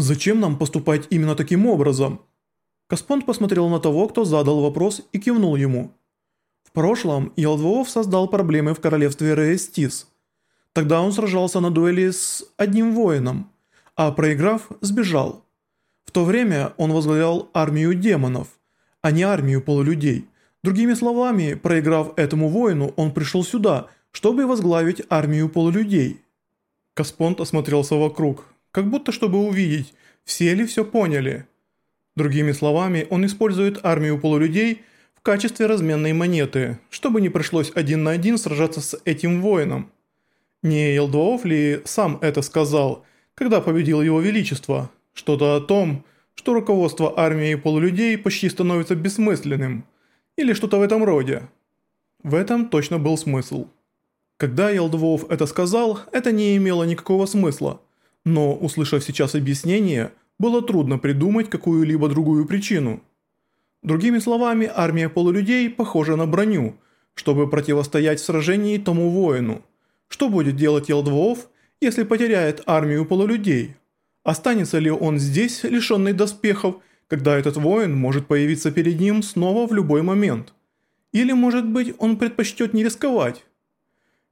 Зачем нам поступать именно таким образом? Каспонд посмотрел на того, кто задал вопрос и кивнул ему. В прошлом Ялдвоов создал проблемы в королевстве Реестис. Тогда он сражался на дуэли с одним воином, а проиграв, сбежал. В то время он возглавлял армию демонов, а не армию полулюдей. Другими словами, проиграв этому воину, он пришел сюда, чтобы возглавить армию полулюдей. Каспонд осмотрелся вокруг, как будто чтобы увидеть, все ли все поняли. Другими словами, он использует армию полулюдей в качестве разменной монеты, чтобы не пришлось один на один сражаться с этим воином. Не Елдуов ли сам это сказал, когда победил его величество? Что-то о том, что руководство армией полулюдей почти становится бессмысленным. Или что-то в этом роде. В этом точно был смысл. Когда Елдвоов это сказал, это не имело никакого смысла. Но, услышав сейчас объяснение, было трудно придумать какую-либо другую причину. Другими словами, армия полулюдей похожа на броню, чтобы противостоять в сражении тому воину. Что будет делать Елдвоов, если потеряет армию полулюдей? Останется ли он здесь, лишенный доспехов, когда этот воин может появиться перед ним снова в любой момент? Или, может быть, он предпочтет не рисковать?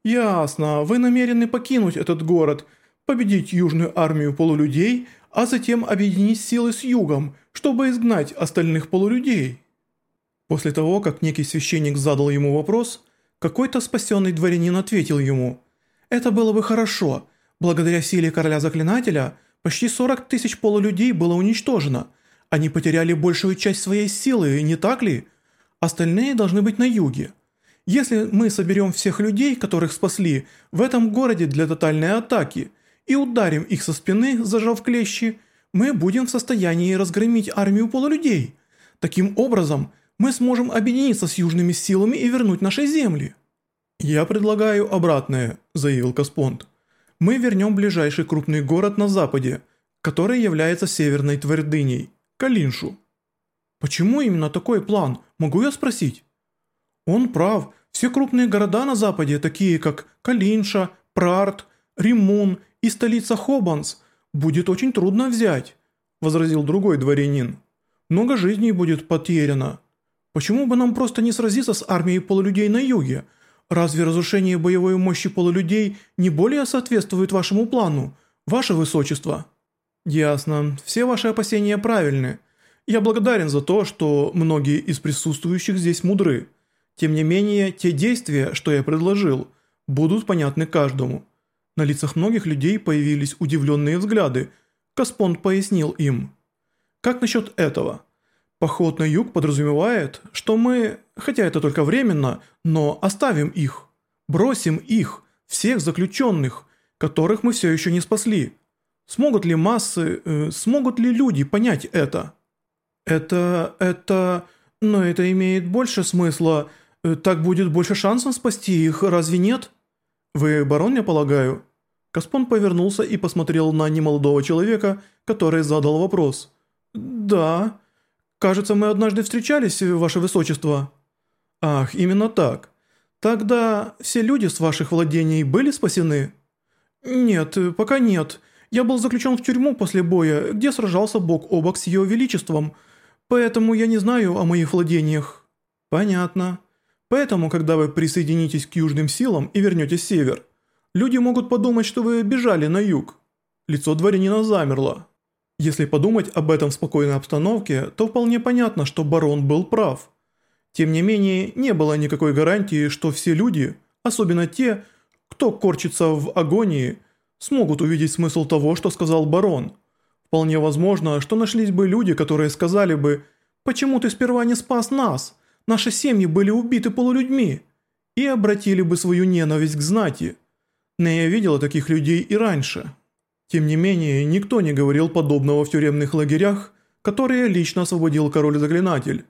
«Ясно, вы намерены покинуть этот город, победить южную армию полулюдей – а затем объединить силы с югом, чтобы изгнать остальных полулюдей. После того, как некий священник задал ему вопрос, какой-то спасенный дворянин ответил ему, «Это было бы хорошо. Благодаря силе короля-заклинателя почти 40 тысяч полулюдей было уничтожено. Они потеряли большую часть своей силы, не так ли? Остальные должны быть на юге. Если мы соберем всех людей, которых спасли, в этом городе для тотальной атаки – и ударим их со спины, зажав клещи, мы будем в состоянии разгромить армию полулюдей. Таким образом, мы сможем объединиться с южными силами и вернуть наши земли». «Я предлагаю обратное», – заявил Каспонд. «Мы вернем ближайший крупный город на западе, который является северной твердыней – Калиншу». «Почему именно такой план? Могу я спросить?» «Он прав. Все крупные города на западе, такие как Калинша, Прарт, Римун и столица Хобанс будет очень трудно взять», – возразил другой дворянин. «Много жизней будет потеряно. Почему бы нам просто не сразиться с армией полулюдей на юге? Разве разрушение боевой мощи полулюдей не более соответствует вашему плану, ваше высочество?» «Ясно. Все ваши опасения правильны. Я благодарен за то, что многие из присутствующих здесь мудры. Тем не менее, те действия, что я предложил, будут понятны каждому. На лицах многих людей появились удивленные взгляды. Каспонд пояснил им. «Как насчет этого? Поход на юг подразумевает, что мы, хотя это только временно, но оставим их. Бросим их, всех заключенных, которых мы все еще не спасли. Смогут ли массы, э, смогут ли люди понять это?» «Это... это... но это имеет больше смысла. Э, так будет больше шансов спасти их, разве нет?» «Вы барон, я полагаю?» Каспон повернулся и посмотрел на немолодого человека, который задал вопрос. «Да. Кажется, мы однажды встречались, ваше высочество». «Ах, именно так. Тогда все люди с ваших владений были спасены?» «Нет, пока нет. Я был заключен в тюрьму после боя, где сражался бок о бок с ее величеством, поэтому я не знаю о моих владениях». «Понятно. Поэтому, когда вы присоединитесь к южным силам и вернетесь север, Люди могут подумать, что вы бежали на юг. Лицо дворянина замерло. Если подумать об этом в спокойной обстановке, то вполне понятно, что барон был прав. Тем не менее, не было никакой гарантии, что все люди, особенно те, кто корчится в агонии, смогут увидеть смысл того, что сказал барон. Вполне возможно, что нашлись бы люди, которые сказали бы «Почему ты сперва не спас нас? Наши семьи были убиты полулюдьми» и обратили бы свою ненависть к знати – Нея видела таких людей и раньше. Тем не менее, никто не говорил подобного в тюремных лагерях, которые лично освободил король-заклинатель.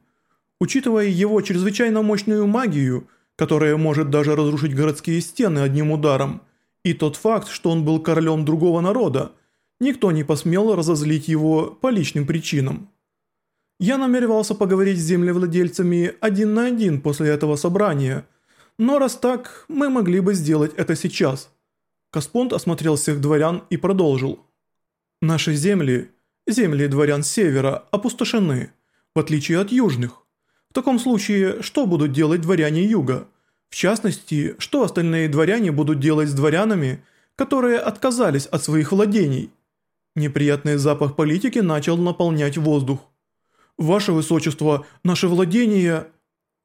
Учитывая его чрезвычайно мощную магию, которая может даже разрушить городские стены одним ударом, и тот факт, что он был королем другого народа, никто не посмел разозлить его по личным причинам. Я намеревался поговорить с землевладельцами один на один после этого собрания, но раз так, мы могли бы сделать это сейчас – Каспонд осмотрел всех дворян и продолжил. «Наши земли Земли дворян севера опустошены, в отличие от южных. В таком случае, что будут делать дворяне юга? В частности, что остальные дворяне будут делать с дворянами, которые отказались от своих владений? Неприятный запах политики начал наполнять воздух. «Ваше Высочество, наше владение...»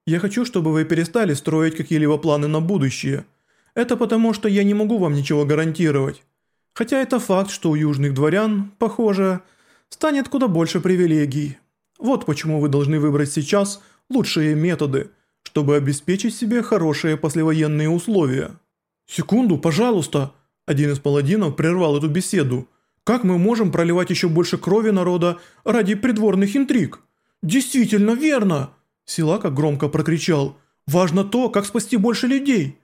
«Я хочу, чтобы вы перестали строить какие-либо планы на будущее. Это потому, что я не могу вам ничего гарантировать. Хотя это факт, что у южных дворян, похоже, станет куда больше привилегий. Вот почему вы должны выбрать сейчас лучшие методы, чтобы обеспечить себе хорошие послевоенные условия». «Секунду, пожалуйста!» Один из паладинов прервал эту беседу. Как мы можем проливать еще больше крови народа ради придворных интриг? Действительно верно!» Силака громко прокричал. «Важно то, как спасти больше людей!»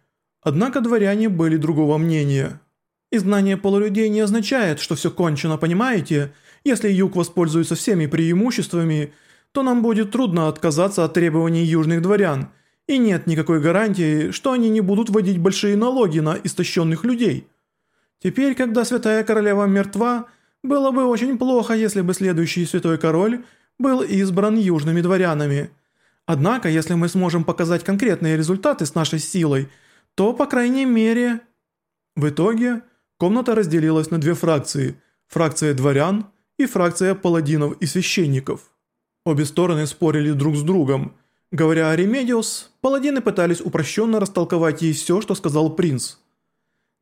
Однако дворяне были другого мнения. «Изгнание полулюдей не означает, что все кончено, понимаете? Если юг воспользуется всеми преимуществами, то нам будет трудно отказаться от требований южных дворян, и нет никакой гарантии, что они не будут вводить большие налоги на истощенных людей». Теперь, когда Святая Королева мертва, было бы очень плохо, если бы следующий Святой Король был избран южными дворянами. Однако, если мы сможем показать конкретные результаты с нашей силой, то, по крайней мере... В итоге, комната разделилась на две фракции – фракция дворян и фракция паладинов и священников. Обе стороны спорили друг с другом. Говоря о Ремедиус, паладины пытались упрощенно растолковать ей все, что сказал принц –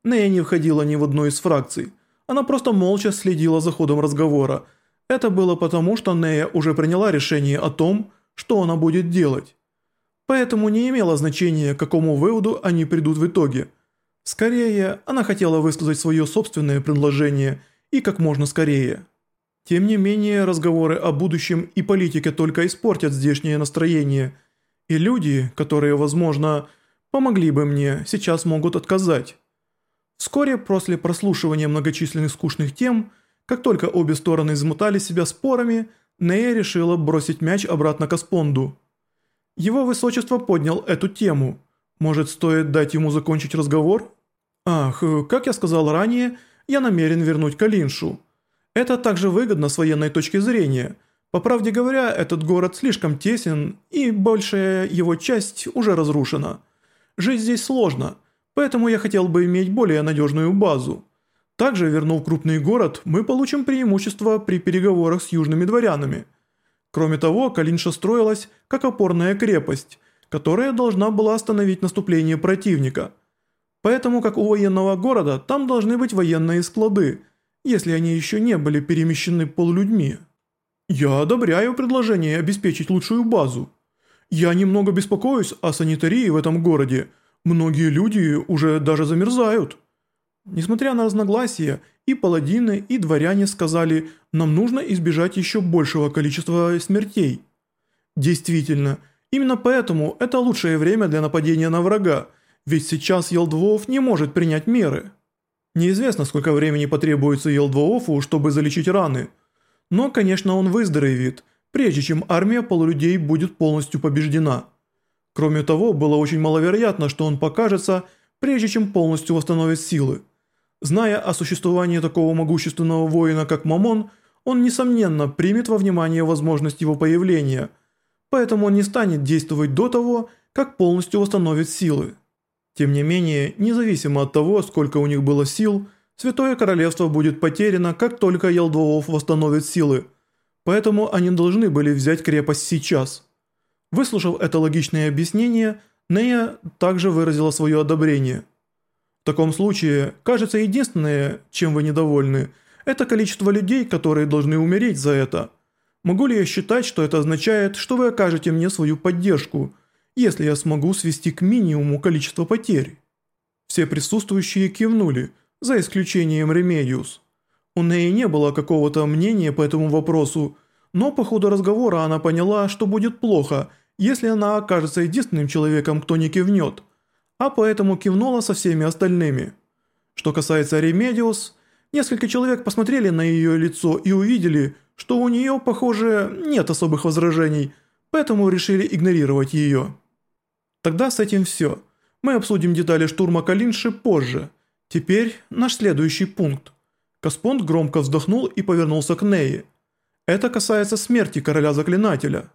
Нея не входила ни в одну из фракций. Она просто молча следила за ходом разговора. Это было потому, что Нея уже приняла решение о том, что она будет делать. Поэтому не имело значения, к какому выводу они придут в итоге. Скорее, она хотела высказать свое собственное предложение и как можно скорее. Тем не менее, разговоры о будущем и политике только испортят здешнее настроение, и люди, которые, возможно, помогли бы мне, сейчас могут отказать. Вскоре после прослушивания многочисленных скучных тем, как только обе стороны измотали себя спорами, Нея решила бросить мяч обратно к Аспонду. Его высочество поднял эту тему. Может, стоит дать ему закончить разговор? Ах, как я сказал ранее, я намерен вернуть Калиншу. Это также выгодно с военной точки зрения. По правде говоря, этот город слишком тесен, и большая его часть уже разрушена. Жить здесь сложно – Поэтому я хотел бы иметь более надежную базу. Также, вернув крупный город, мы получим преимущество при переговорах с южными дворянами. Кроме того, Калинша строилась как опорная крепость, которая должна была остановить наступление противника. Поэтому, как у военного города, там должны быть военные склады, если они еще не были перемещены полулюдьми. Я одобряю предложение обеспечить лучшую базу. Я немного беспокоюсь о санитарии в этом городе, Многие люди уже даже замерзают. Несмотря на разногласия, и паладины, и дворяне сказали, нам нужно избежать еще большего количества смертей. Действительно, именно поэтому это лучшее время для нападения на врага, ведь сейчас Елдвоов не может принять меры. Неизвестно, сколько времени потребуется Елдвоофу, чтобы залечить раны. Но, конечно, он выздоровеет, прежде чем армия полулюдей будет полностью побеждена. Кроме того, было очень маловероятно, что он покажется, прежде чем полностью восстановит силы. Зная о существовании такого могущественного воина, как Мамон, он, несомненно, примет во внимание возможность его появления, поэтому он не станет действовать до того, как полностью восстановит силы. Тем не менее, независимо от того, сколько у них было сил, Святое Королевство будет потеряно, как только Елдвоов восстановит силы, поэтому они должны были взять крепость сейчас. Выслушав это логичное объяснение, Нея также выразила свое одобрение. Таком случае, кажется, единственное, чем вы недовольны, это количество людей, которые должны умереть за это. Могу ли я считать, что это означает, что вы окажете мне свою поддержку, если я смогу свести к минимуму количество потерь? Все присутствующие кивнули, за исключением Ремедиус. У Неи не было какого-то мнения по этому вопросу, но по ходу разговора она поняла, что будет плохо, если она окажется единственным человеком, кто не кивнет, а поэтому кивнула со всеми остальными. Что касается Ремедиус, несколько человек посмотрели на ее лицо и увидели, что у нее, похоже, нет особых возражений, поэтому решили игнорировать ее. Тогда с этим все. Мы обсудим детали штурма Калинши позже. Теперь наш следующий пункт. Каспонд громко вздохнул и повернулся к Нее. Это касается смерти короля-заклинателя.